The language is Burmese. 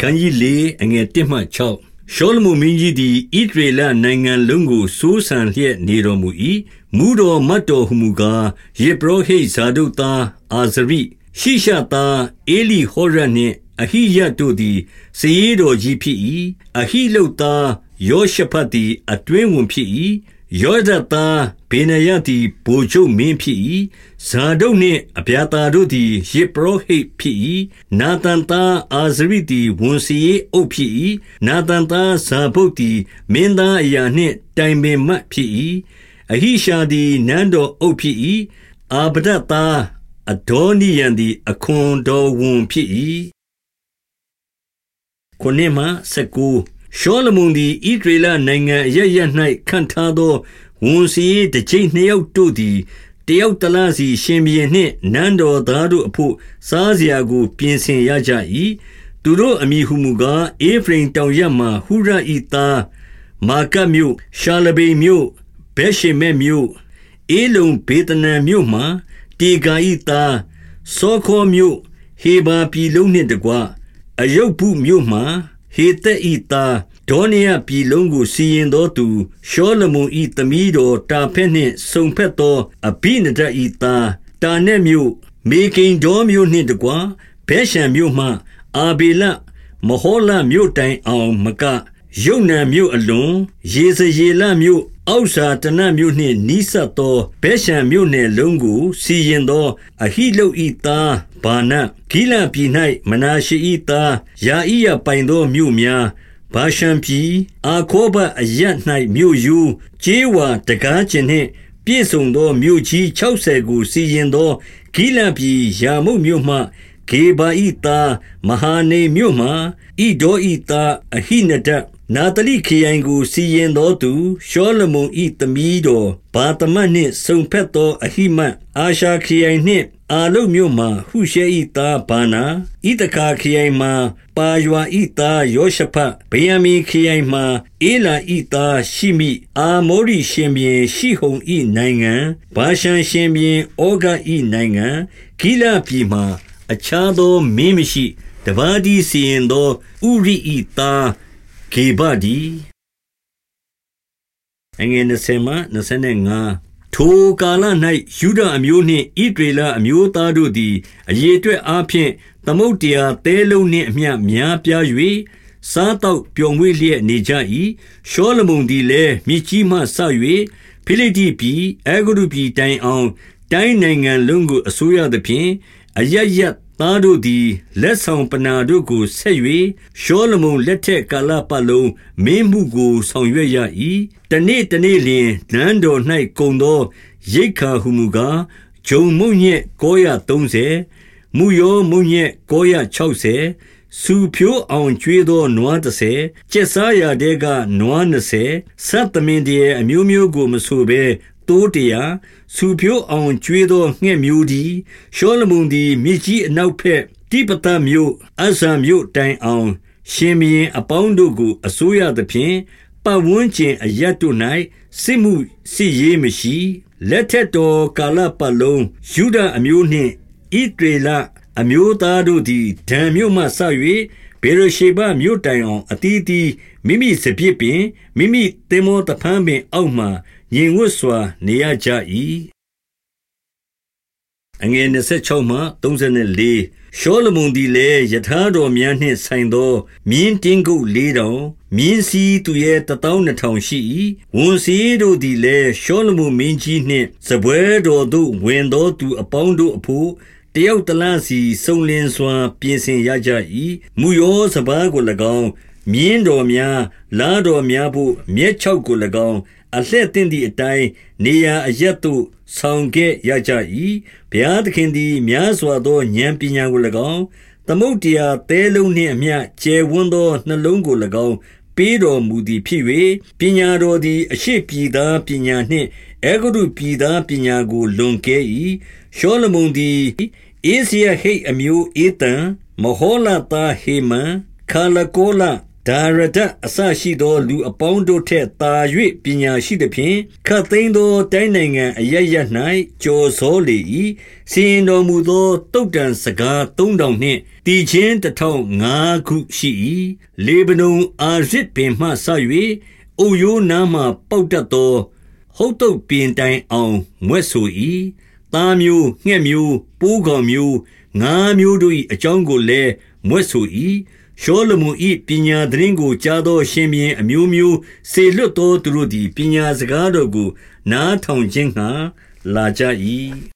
ခန်းကြီး၄အငယ်1မှ6ရှောလမုန်မင်းကြီးသည်ဣဒရေလနိုင်ငံလုံးကိုစိုးစံလျက်နေတော်မူ၏မူတော်မတ်တော်ဟုမူကားယေဘရဟိဇာဒုတ်သားအာဇရိရှိရှသားအေလီဟောရနှင့်အဟိယတို့သည်စည်ရတော်ကြီးဖြစ်၏အဟိလုတ်သားယောရှဖတ်သည်အတွင်းဝင်ဖြစ်၏ ယောဒသားဘေနယသည်ဗိုလ်ချုပ်မင်းဖြစ်၏ဇာဒုတ်နှင့်အဗျာတာတို့သည်ယေပရောဟိတ်ဖြစ်၏နာသန်သားအာဇရိသည်ဝန်စီအုပ်ဖြစ်၏နာသန်သားဇာဘုတ်သည်မင်းသားအရာနှင့်တိုင်ပင်မှတ်ဖြစ်၏အဟိရှာသည်နန်းတော်အုပ်ဖြစ်၏အာဗဒသားအဒေါနိယံသည်အခွန်တော်ဝန်ဖြစ်၏ခုနှစ်မှ19 ရှောလမုန်သည်ဣဒရေလနိုင်ငံအရရ၌ခံထားသောဝန်စီတကြိမ်နှစ်ယောက်တို့သည်တယောက်တလားစီရှင်ဘီနှင့်နန်းတော်သားတို့အဖို့စားစရာကို ပြင်ဆင်ရကြ၏သူတို့အမိဟုမူကားအေဖရင်တောင်ရမှဟူရဤသားမာကမြို့ရှာလဘေမြို့ဘဲရှေမဲမြို့အေလုံဘေတနံမြို့မှတေဂာဤသားစောခောမြို့ဟေဘာပြည်လုံးနှင့်တကွအယုတ်ဘူးမြို့မှဟေသက်ဤသား ဒေါနိယပြည်လုံးကိုစီရင်သောသူရှောလမုန်ဤသမီးတော်တာဖက်နှင့်စုံဖက်သောအဘိနဒဤသားတာနက်မြို့မေကိန်ဒေါမြို့နှင့်တကွဘဲရှံမြို့မှ အာဘေလမဟောလမြို့တိုင်အောင်မကယုံနံမြို့အလွန်ရေစရေလမြို့အောက်စာတနမြို့နှင့်နီးစပ်သောဘဲရှံမြို့နယ်လုံးကိုစီရင်သောအဟိလုတ်ဤသားဘာနဂိလပြည်၌မနာရှိဤသားယာဣယပိုင်သောမြို့များ ဘာရှံပြည် အာခောဘအရ၌မြို့ယူကျေးဝါတကားခြင်းနှင့် ပြည့်စုံသော မြို့ကြီး60ကို စီရင်သော ဂိလပြည်ယာမုတ်မြို့မှ ဂေဘာဤသားမဟာနေမြို့မှဣဒောဤသား အဟိနဒနာတလိခရိုင်ကို စီရင်သောသူ ရှောလမုန်ဤသမီးတော်ဘာသမတ်နှင့်ဆုံဖက်သော အဟိမတ် အာရှာခရိုင်နှင့် အာလုတ်မြို့မှဟုရှဲဤသားဘာနာဣတကာခရိုင်မှပါယွာဤသားယောရှဖတ်ဗေယမီခရိုင်မှအေလာဤသားရှိမိ အာမောရိရှင်ဘင်ရှိဟုံဤနိုင်ငံဘာရှန်ရှင်ဘင်ဩဂဤနိုင်ငံ ဂိလပြည်မှအခြားသောမင်းမရှိ တပါးဒီစီရင်သော ဥရိဤသားဂေဘဒီအငယ်20မှ25 ထိုကာလ၌ယူဒအမျိုးနှင့်ဣဒရေလအမျိုးသားတို့သည် အရေအတွက်အားဖြင့် သမုတ်တရားသဲလုံးနှင့်အမျှ များပြား၍စားတော့ပျော်မွေ့လျက်နေကြ၏ရှောလမုန်သည်လည်း မြစ်ကြီးမှဆ၍ဖိလိတိပြည်အေဂရုပြည်တိုင်အောင် တိုင်းနိုင်ငံလုံးကို အစိုးရသဖြင့် အရရ သားတို့သည် လက်ဆောင်ပနာတို့ကိုဆက်၍ရှောလမုန်လက်ထက်ကာလပတ်လုံး မင်းမှုကို ဆောင်ရွက်ရ၏တနေ့တနေ့လျင် နန်းတော်၌ကုံသော ရိတ်ခါဟုမူကား ဂျုံမုံညက်930မူယောမုံညက်960စူဖြိုးအောင်ကျွေးသော နွား30ကျက်စားရတဲ့ကနွား20ဆတ်သမင်တည်းအမျိုးမျိုးကို မဆိုဘဲ တိုးတရာဆူဖြိုးအောင်ကျွေးသောငှက်မျိုးသည်ရှောလမုန်သည်မြစ်ကြီးအနောက်ဘက်တိပတမြို့အဇံမြို့တိုင်အောင် ရှင်မင်းအပေါင်းတို့ကိုအစိုးရသဖြင့်ပတ်ဝန်းကျင်အရတ်တို့၌စစ်မှုစစ်ရေးမရှိလက်ထက်တော်ကာလပတ်လုံးယူဒအမျိုးနှင့်ဣဒေလအမျိုးသားတို့သည်ဒံမြို့မှဆ၍ဘေရရှေဘမြို့တိုင်အောင်အတီးတီမိမိစပြစ်ပင်မိမိတင်မောတဖန်းပင်အောက်မှ ငြိမ်ဝတ်စွာ နေရကြ၏အငယ်26မှ34ရှောလမုန်သည်လည်းယထာတော်များနှင့်ဆိုင်သော မြင်းတင်းကုတ်လေးတောင်မြင်းစည်းသူရဲ့တသောနှစ်ထောင်ရှိ၏ဝန်စည်းတို့သည်လည်းရှောလမုန်မင်းကြီးနှင့်စပွဲတော်သို့ဝင်သောသူအပေါင်းတို့အဖို့တယောက်တလားစီစုံလင်စွာ ပြင်ဆင်ရကြ၏မူယောစပားကို၎င်းမြင်းတော်များလားတော်များဖို့မြက်ချောက်ကို၎င်း အလှဲ့တင်သည့်အတိုင်းနေရာအရက်သို့ဆောင်ခဲ့ရကြ၏ဘုရားသခင်သည်များစွာသောဉာဏ်ပညာကို၎င်းသမုတ်တရားသဲလုံးနှင့်အမျှကျယ်ဝန်းသောနှလုံးကို၎င်းပေးတော်မူသည်ဖြစ်၍ပညာတော်သည်အရှိပြည်သားပညာနှင့်အေဂရုပြည်သားပညာကိုလွန်ကဲ၏ရှောလမုန်သည်အေစီယဟိတ်အမျိုးအေတံမဟောလသားဟေမန်ခါလကောလ ဒါရဒအစရှိသော လူအပေါင်းတို့ထက်သာ၍ပညာရှိသဖြင့်ခတ်သိမ်းသော တိုင်းနိုင်ငံအရရ၌ကြော်စောလေ၏စီရင်တော်မူသောတုတ်တန်စကားသုံးတောင်နှင့်တည်ခြင်းတထောင်ငါးခုရှိ၏လေဗနုန်အာရစ်ပင်မှဆ၍အိုယိုးနားမှပေါက်တတ်သော ဟုတ်တုတ်ပင်တိုင်အောင်မွဲ့ဆို၏သားမျိုးငှက်မျိုးပိုးကောင်မျိုးငါးမျိုးတို့၏အကြောင်းကိုလည်းမွဲ့ဆို၏ ရှောလမုန်၏ပညာသတင်းကို ကြားသော ရှင်ဘုရင်အမျိုးမျိုးစေလွတ်သော သူတို့သည် ပညာစကားတော်ကို နားထောင်ခြင်းငှါ လာကြ၏